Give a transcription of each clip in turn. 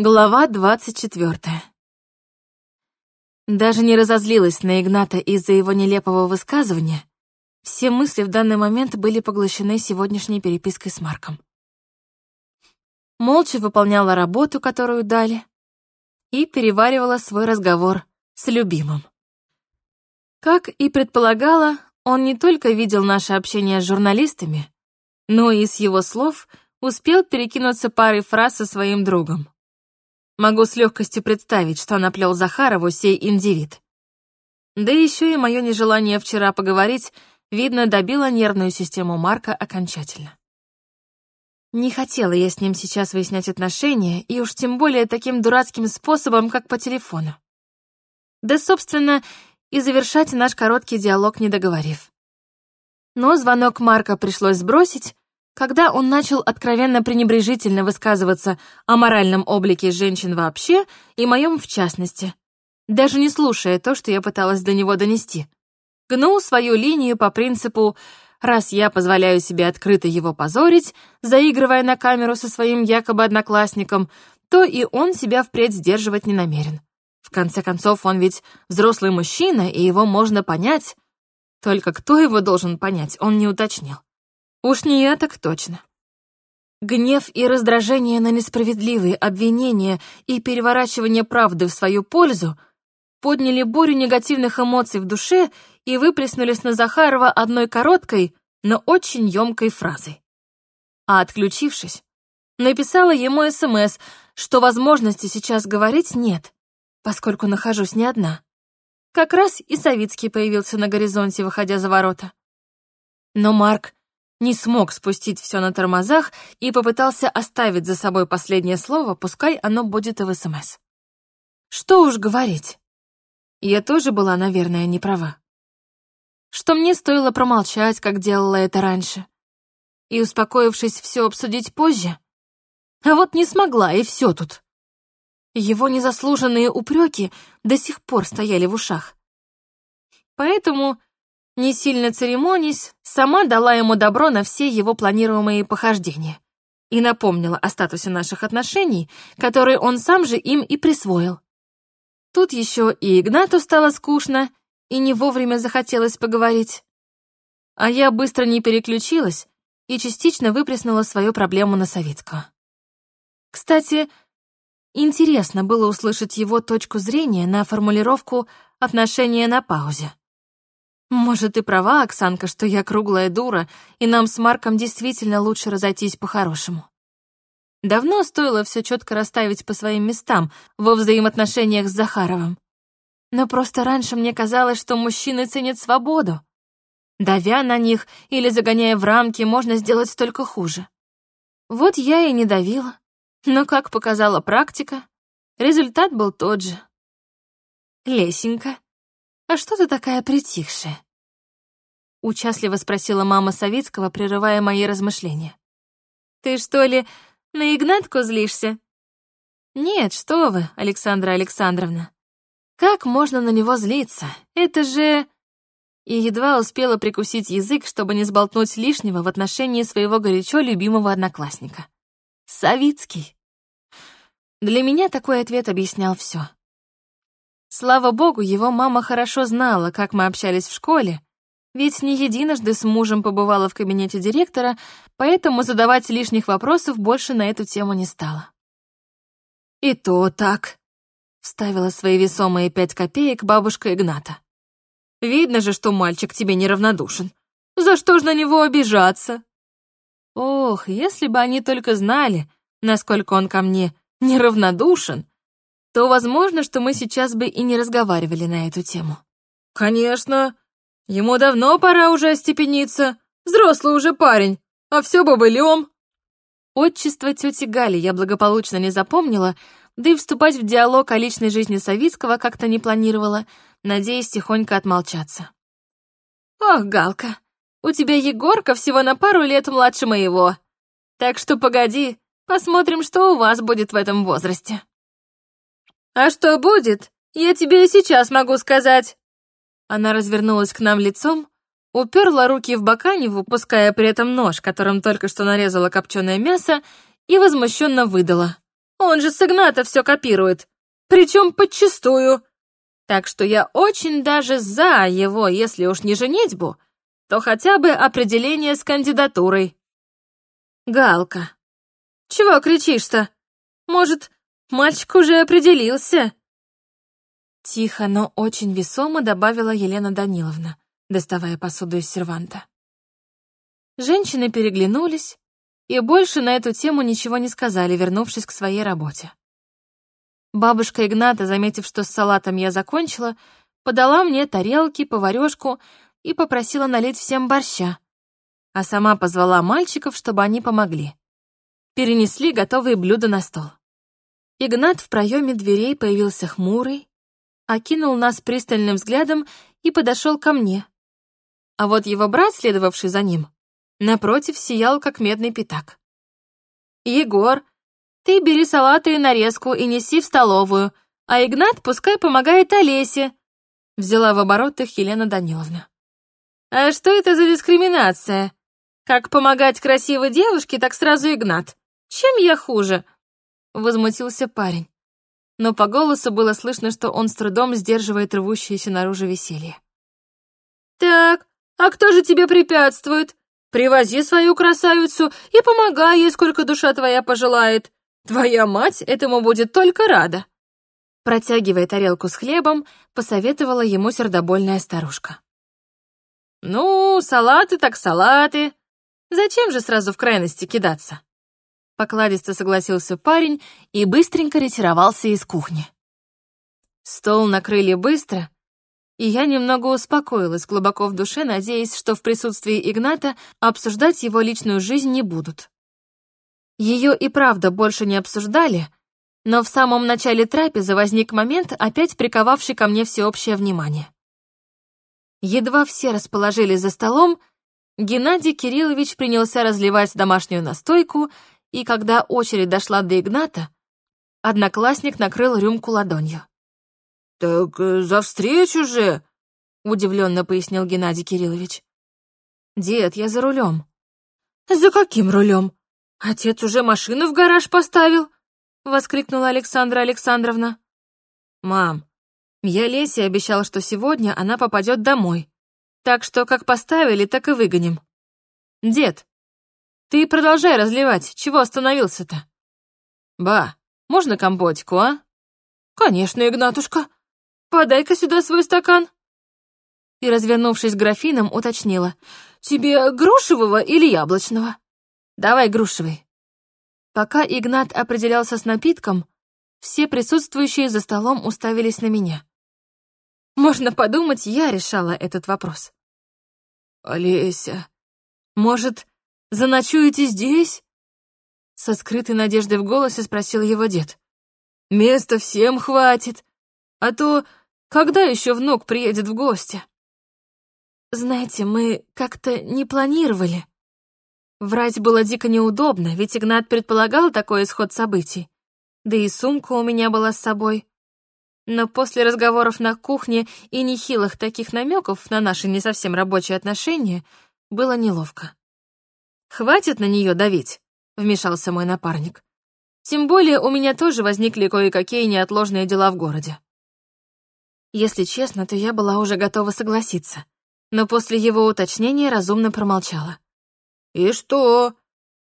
Глава двадцать четвертая. Даже не разозлилась на Игната из-за его нелепого высказывания. Все мысли в данный момент были поглощены сегодняшней перепиской с Марком. Молча выполняла работу, которую дали, и переваривала свой разговор с любимым. Как и предполагала, он не только видел наше общение с журналистами, но и с его слов успел перекинуться парой фраз со своим другом. Могу с легкостью представить, что наплел Захарову сей индивид. Да еще и мое нежелание вчера поговорить, видно, добило нервную систему Марка окончательно. Не хотела я с ним сейчас выяснять отношения, и уж тем более таким дурацким способом, как по телефону. Да, собственно, и завершать наш короткий диалог не договорив. Но звонок Марка пришлось сбросить, когда он начал откровенно пренебрежительно высказываться о моральном облике женщин вообще и моем в частности, даже не слушая то, что я пыталась до него донести. Гнул свою линию по принципу «раз я позволяю себе открыто его позорить, заигрывая на камеру со своим якобы одноклассником, то и он себя впредь сдерживать не намерен. В конце концов, он ведь взрослый мужчина, и его можно понять. Только кто его должен понять, он не уточнил. Уж не я так точно. Гнев и раздражение на несправедливые обвинения и переворачивание правды в свою пользу подняли бурю негативных эмоций в душе и выплеснулись на Захарова одной короткой, но очень ёмкой фразой. А отключившись, написала ему СМС, что возможности сейчас говорить нет, поскольку нахожусь не одна. Как раз и Савицкий появился на горизонте, выходя за ворота. Но Марк не смог спустить все на тормозах и попытался оставить за собой последнее слово, пускай оно будет и в СМС. Что уж говорить. Я тоже была, наверное, не права. Что мне стоило промолчать, как делала это раньше. И, успокоившись, все обсудить позже. А вот не смогла, и все тут. Его незаслуженные упреки до сих пор стояли в ушах. Поэтому не сильно церемонясь, сама дала ему добро на все его планируемые похождения и напомнила о статусе наших отношений, который он сам же им и присвоил. Тут еще и Игнату стало скучно, и не вовремя захотелось поговорить. А я быстро не переключилась и частично выплеснула свою проблему на Савицкого. Кстати, интересно было услышать его точку зрения на формулировку «отношения на паузе». Может, и права, Оксанка, что я круглая дура, и нам с Марком действительно лучше разойтись по-хорошему. Давно стоило все четко расставить по своим местам во взаимоотношениях с Захаровым. Но просто раньше мне казалось, что мужчины ценят свободу. Давя на них или загоняя в рамки, можно сделать только хуже. Вот я и не давила. Но, как показала практика, результат был тот же. Лесенька, «А что ты такая притихшая?» Участливо спросила мама Савицкого, прерывая мои размышления. «Ты что ли на Игнатку злишься?» «Нет, что вы, Александра Александровна. Как можно на него злиться? Это же...» И едва успела прикусить язык, чтобы не сболтнуть лишнего в отношении своего горячо любимого одноклассника. Савицкий. Для меня такой ответ объяснял все. Слава богу, его мама хорошо знала, как мы общались в школе, ведь не единожды с мужем побывала в кабинете директора, поэтому задавать лишних вопросов больше на эту тему не стала. «И то так», — вставила свои весомые пять копеек бабушка Игната. «Видно же, что мальчик тебе неравнодушен. За что ж на него обижаться?» Ох, если бы они только знали, насколько он ко мне неравнодушен, то возможно, что мы сейчас бы и не разговаривали на эту тему. Конечно. Ему давно пора уже остепениться. Взрослый уже парень, а все бобылем. Отчество тети Гали я благополучно не запомнила, да и вступать в диалог о личной жизни Савицкого как-то не планировала, надеясь тихонько отмолчаться. «Ох, Галка, у тебя Егорка всего на пару лет младше моего. Так что погоди, посмотрим, что у вас будет в этом возрасте». «А что будет, я тебе и сейчас могу сказать». Она развернулась к нам лицом, уперла руки в бока, не выпуская при этом нож, которым только что нарезала копченое мясо, и возмущенно выдала. Он же с Игната все копирует, причем подчистую. Так что я очень даже за его, если уж не женитьбу, то хотя бы определение с кандидатурой. Галка, чего кричишь-то? Может, мальчик уже определился? Тихо, но очень весомо добавила Елена Даниловна, доставая посуду из серванта. Женщины переглянулись и больше на эту тему ничего не сказали, вернувшись к своей работе. Бабушка Игната, заметив, что с салатом я закончила, подала мне тарелки, поварёшку и попросила налить всем борща, а сама позвала мальчиков, чтобы они помогли. Перенесли готовые блюда на стол. Игнат в проеме дверей появился хмурый, окинул нас пристальным взглядом и подошел ко мне. А вот его брат, следовавший за ним, напротив сиял, как медный пятак. «Егор, ты бери салаты и нарезку и неси в столовую, а Игнат пускай помогает Олесе», — взяла в оборот их Елена Даниловна. «А что это за дискриминация? Как помогать красивой девушке, так сразу Игнат. Чем я хуже?» — возмутился парень. Но по голосу было слышно, что он с трудом сдерживает рвущееся наружу веселье. «Так, а кто же тебе препятствует? Привози свою красавицу и помогай ей, сколько душа твоя пожелает. Твоя мать этому будет только рада. Протягивая тарелку с хлебом, посоветовала ему сердобольная старушка. «Ну, салаты так салаты. Зачем же сразу в крайности кидаться?» Покладисто согласился парень и быстренько ретировался из кухни. Стол накрыли быстро, и я немного успокоилась глубоко в душе, надеясь, что в присутствии Игната обсуждать его личную жизнь не будут. Ее и правда больше не обсуждали, но в самом начале трапезы возник момент, опять приковавший ко мне всеобщее внимание. Едва все расположились за столом, Геннадий Кириллович принялся разливать домашнюю настойку, и когда очередь дошла до Игната, одноклассник накрыл рюмку ладонью. «Так э, за встречу же!» — удивленно пояснил Геннадий Кириллович. «Дед, я за рулем». «За каким рулем?» «Отец уже машину в гараж поставил!» — воскликнула Александра Александровна. «Мам, я Лесе обещал, что сегодня она попадет домой. Так что как поставили, так и выгоним. Дед, ты продолжай разливать, чего остановился-то?» «Ба, можно компотику, а?» «Конечно, Игнатушка. Подай-ка сюда свой стакан». И, развернувшись к графинам, уточнила. «Тебе грушевого или яблочного?» Давай грушевый. Пока Игнат определялся с напитком, все присутствующие за столом уставились на меня. Можно подумать, я решала этот вопрос. «Олеся, может, заночуете здесь?» Со скрытой надеждой в голосе спросил его дед. «Места всем хватит, а то когда еще внук приедет в гости?» «Знаете, мы как-то не планировали», Врать было дико неудобно, ведь Игнат предполагал такой исход событий. Да и сумка у меня была с собой. Но после разговоров на кухне и нехилых таких намеков на наши не совсем рабочие отношения было неловко. «Хватит на нее давить», — вмешался мой напарник. «Тем более у меня тоже возникли кое-какие неотложные дела в городе». Если честно, то я была уже готова согласиться, но после его уточнения разумно промолчала. «И что,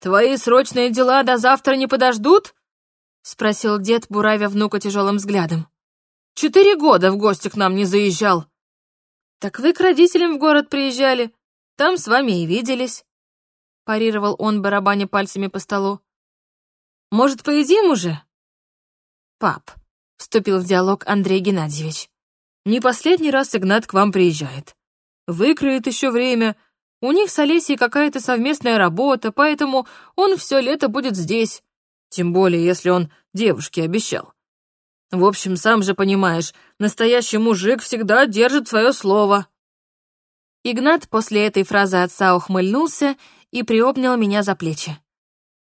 твои срочные дела до завтра не подождут?» — спросил дед, буравя внука тяжелым взглядом. «Четыре года в гости к нам не заезжал». «Так вы к родителям в город приезжали, там с вами и виделись», — парировал он, барабаня пальцами по столу. «Может, поедим уже?» «Пап», — вступил в диалог Андрей Геннадьевич, «не последний раз Игнат к вам приезжает. Выкроет еще время, — у них с Олесей какая-то совместная работа, поэтому он все лето будет здесь. Тем более, если он девушке обещал. В общем, сам же понимаешь, настоящий мужик всегда держит свое слово. Игнат после этой фразы отца ухмыльнулся и приобнял меня за плечи.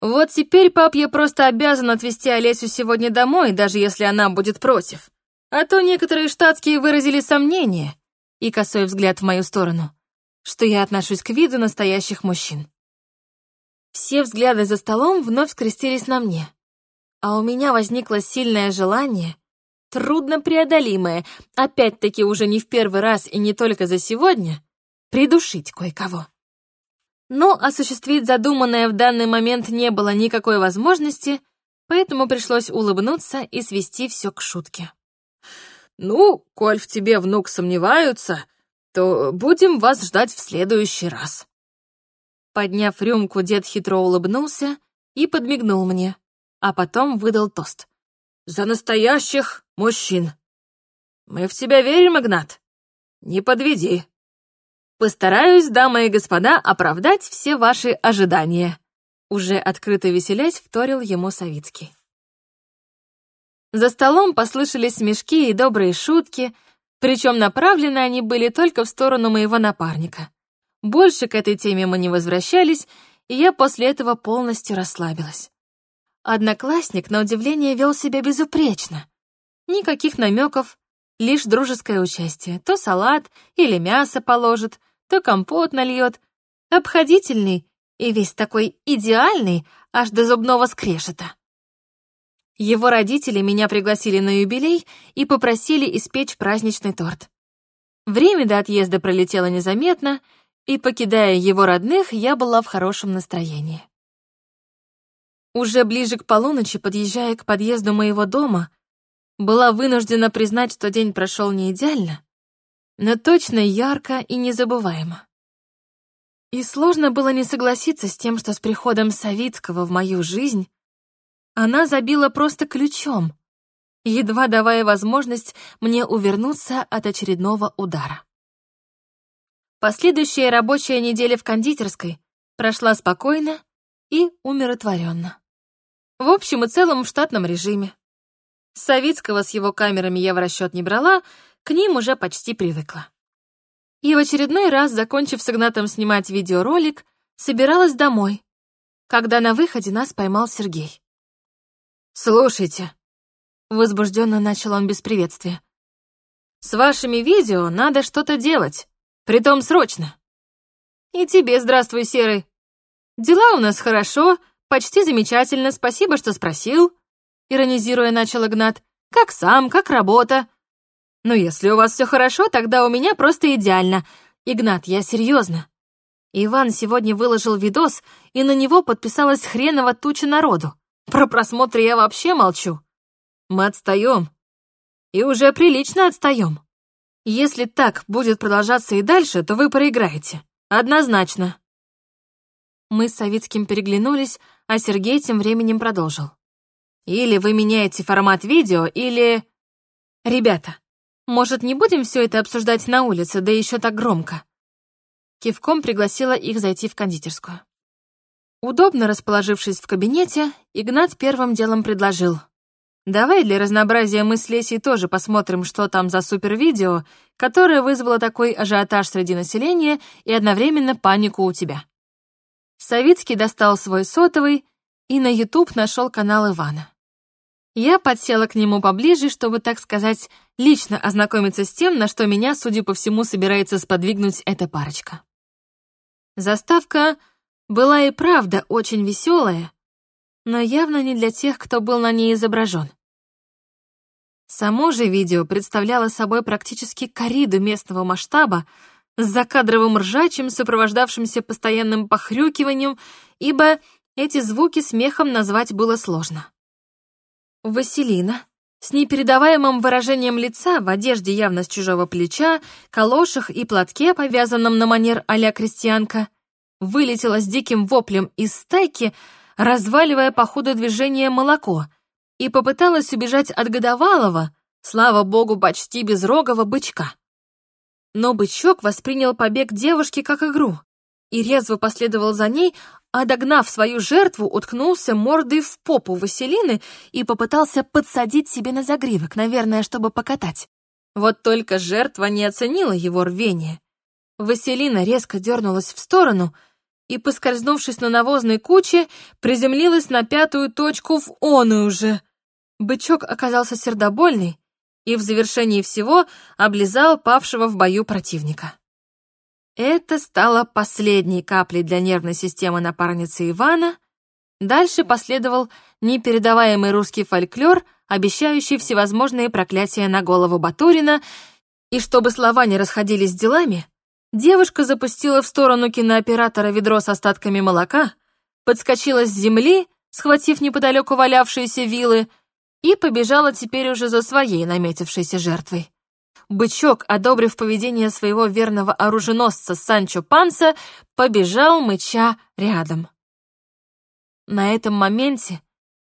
«Вот теперь, пап, я просто обязан отвезти Олесю сегодня домой, даже если она будет против. А то некоторые штатские выразили сомнения» и косой взгляд в мою сторону что я отношусь к виду настоящих мужчин. Все взгляды за столом вновь скрестились на мне, а у меня возникло сильное желание, трудно преодолимое, опять-таки уже не в первый раз и не только за сегодня, придушить кое-кого. Но осуществить задуманное в данный момент не было никакой возможности, поэтому пришлось улыбнуться и свести все к шутке. «Ну, коль в тебе внук сомневаются, то будем вас ждать в следующий раз». Подняв рюмку, дед хитро улыбнулся и подмигнул мне, а потом выдал тост. «За настоящих мужчин! Мы в тебя верим, Игнат? Не подведи!» «Постараюсь, дамы и господа, оправдать все ваши ожидания», уже открыто веселясь вторил ему Савицкий. За столом послышались смешки и добрые шутки, причем направлены они были только в сторону моего напарника. Больше к этой теме мы не возвращались, и я после этого полностью расслабилась. Одноклассник, на удивление, вел себя безупречно. Никаких намеков, лишь дружеское участие. То салат или мясо положит, то компот нальет. Обходительный и весь такой идеальный, аж до зубного скрежета. Его родители меня пригласили на юбилей и попросили испечь праздничный торт. Время до отъезда пролетело незаметно, и, покидая его родных, я была в хорошем настроении. Уже ближе к полуночи, подъезжая к подъезду моего дома, была вынуждена признать, что день прошел не идеально, но точно ярко и незабываемо. И сложно было не согласиться с тем, что с приходом Савицкого в мою жизнь она забила просто ключом, едва давая возможность мне увернуться от очередного удара. Последующая рабочая неделя в кондитерской прошла спокойно и умиротворенно. В общем и целом в штатном режиме. Савицкого с его камерами я в расчет не брала, к ним уже почти привыкла. И в очередной раз, закончив с Игнатом снимать видеоролик, собиралась домой, когда на выходе нас поймал Сергей. «Слушайте», — возбужденно начал он без приветствия, «с вашими видео надо что-то делать. Притом срочно. И тебе здравствуй, Серый. Дела у нас хорошо, почти замечательно, спасибо, что спросил. Иронизируя, начал Игнат. Как сам, как работа. Ну, если у вас все хорошо, тогда у меня просто идеально. Игнат, я серьезно. Иван сегодня выложил видос, и на него подписалась хреново туча народу. Про просмотр я вообще молчу. Мы отстаем. И уже прилично отстаем. Если так будет продолжаться и дальше, то вы проиграете. Однозначно. Мы с Савицким переглянулись, а Сергей тем временем продолжил. Или вы меняете формат видео, или... Ребята, может, не будем все это обсуждать на улице, да еще так громко? Кивком пригласила их зайти в кондитерскую. Удобно расположившись в кабинете, Игнат первым делом предложил. Давай для разнообразия мы с Лесей тоже посмотрим, что там за супервидео, которое вызвало такой ажиотаж среди населения и одновременно панику у тебя. Савицкий достал свой сотовый и на YouTube нашел канал Ивана. Я подсела к нему поближе, чтобы, так сказать, лично ознакомиться с тем, на что меня, судя по всему, собирается сподвигнуть эта парочка. Заставка была и правда очень веселая, но явно не для тех, кто был на ней изображен. Само же видео представляло собой практически кориду местного масштаба с закадровым ржачем, сопровождавшимся постоянным похрюкиванием, ибо эти звуки смехом назвать было сложно. Василина, с непередаваемым выражением лица, в одежде явно с чужого плеча, калошах и платке, повязанном на манер а-ля крестьянка, вылетела с диким воплем из стайки, разваливая по ходу движения молоко, и попыталась убежать от годовалого, слава богу, почти безрогого бычка. Но бычок воспринял побег девушки как игру и резво последовал за ней, а догнав свою жертву, уткнулся мордой в попу Василины и попытался подсадить себе на загривок, наверное, чтобы покатать. Вот только жертва не оценила его рвение. Василина резко дернулась в сторону — и, поскользнувшись на навозной куче, приземлилась на пятую точку в оную же. Бычок оказался сердобольный и в завершении всего облизал павшего в бою противника. Это стало последней каплей для нервной системы напарницы Ивана, Дальше последовал непередаваемый русский фольклор, обещающий всевозможные проклятия на голову Батурина, и чтобы слова не расходились с делами, девушка запустила в сторону кинооператора ведро с остатками молока, подскочила с земли, схватив неподалеку валявшиеся вилы, и побежала теперь уже за своей наметившейся жертвой. Бычок, одобрив поведение своего верного оруженосца Санчо Панса, побежал мыча рядом. На этом моменте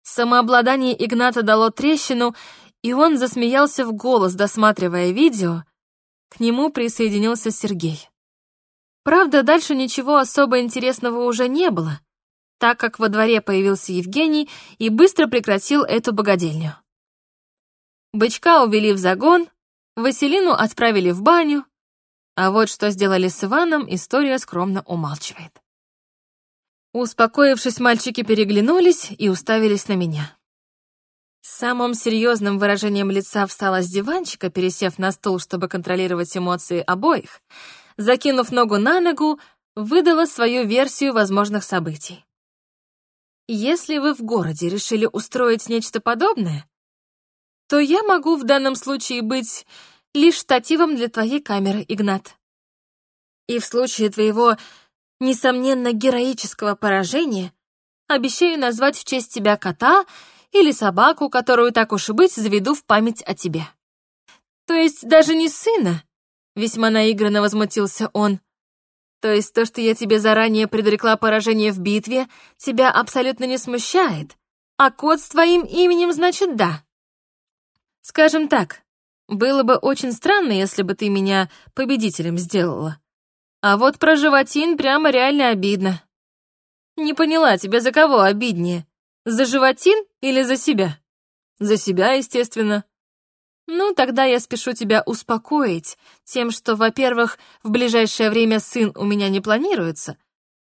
самообладание Игната дало трещину, и он засмеялся в голос, досматривая видео. К нему присоединился Сергей. Правда, дальше ничего особо интересного уже не было, так как во дворе появился Евгений и быстро прекратил эту богадельню. Бычка увели в загон, Василину отправили в баню, а вот что сделали с Иваном, история скромно умалчивает. Успокоившись, мальчики переглянулись и уставились на меня. Самым серьезным выражением лица встала с диванчика, пересев на стул, чтобы контролировать эмоции обоих, закинув ногу на ногу, выдала свою версию возможных событий. Если вы в городе решили устроить нечто подобное, то я могу в данном случае быть лишь штативом для твоей камеры, Игнат. И в случае твоего несомненно, героического поражения, обещаю назвать в честь тебя кота или собаку, которую, так уж и быть, заведу в память о тебе. То есть даже не сына, весьма наигранно возмутился он. То есть то, что я тебе заранее предрекла поражение в битве, тебя абсолютно не смущает, а кот с твоим именем значит да. Скажем так, было бы очень странно, если бы ты меня победителем сделала. А вот про животин прямо реально обидно. Не поняла, тебе за кого обиднее? За животин или за себя? За себя, естественно. Ну, тогда я спешу тебя успокоить тем, что, во-первых, в ближайшее время сын у меня не планируется,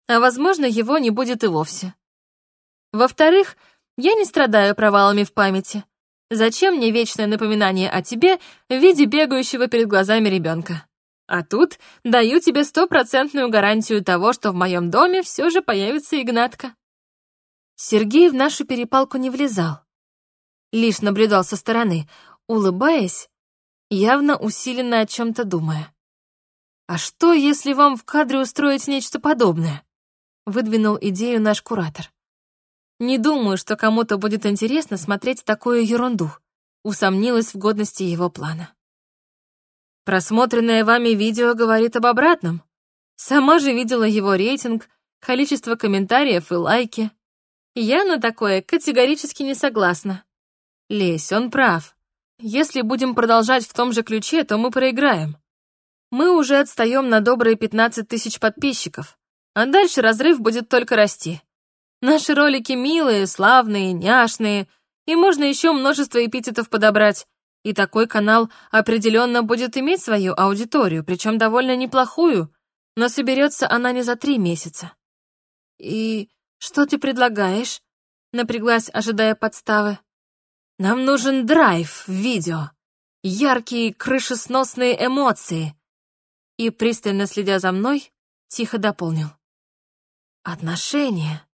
а, возможно, его не будет и вовсе. Во-вторых, я не страдаю провалами в памяти. Зачем мне вечное напоминание о тебе в виде бегающего перед глазами ребенка? А тут даю тебе стопроцентную гарантию того, что в моем доме все же появится Игнатка. Сергей в нашу перепалку не влезал. Лишь наблюдал со стороны, улыбаясь, явно усиленно о чем-то думая. «А что, если вам в кадре устроить нечто подобное?» выдвинул идею наш куратор. «Не думаю, что кому-то будет интересно смотреть такую ерунду», усомнилась в годности его плана. Просмотренное вами видео говорит об обратном. Сама же видела его рейтинг, количество комментариев и лайки. Я на такое категорически не согласна. Лесь, он прав. Если будем продолжать в том же ключе, то мы проиграем. Мы уже отстаем на добрые 15 тысяч подписчиков, а дальше разрыв будет только расти. Наши ролики милые, славные, няшные, и можно еще множество эпитетов подобрать, и такой канал определенно будет иметь свою аудиторию, причем довольно неплохую, но соберется она не за три месяца. И что ты предлагаешь? Напряглась, ожидая подставы. Нам нужен драйв в видео, яркие крышесносные эмоции. И, пристально следя за мной, тихо дополнил. Отношения.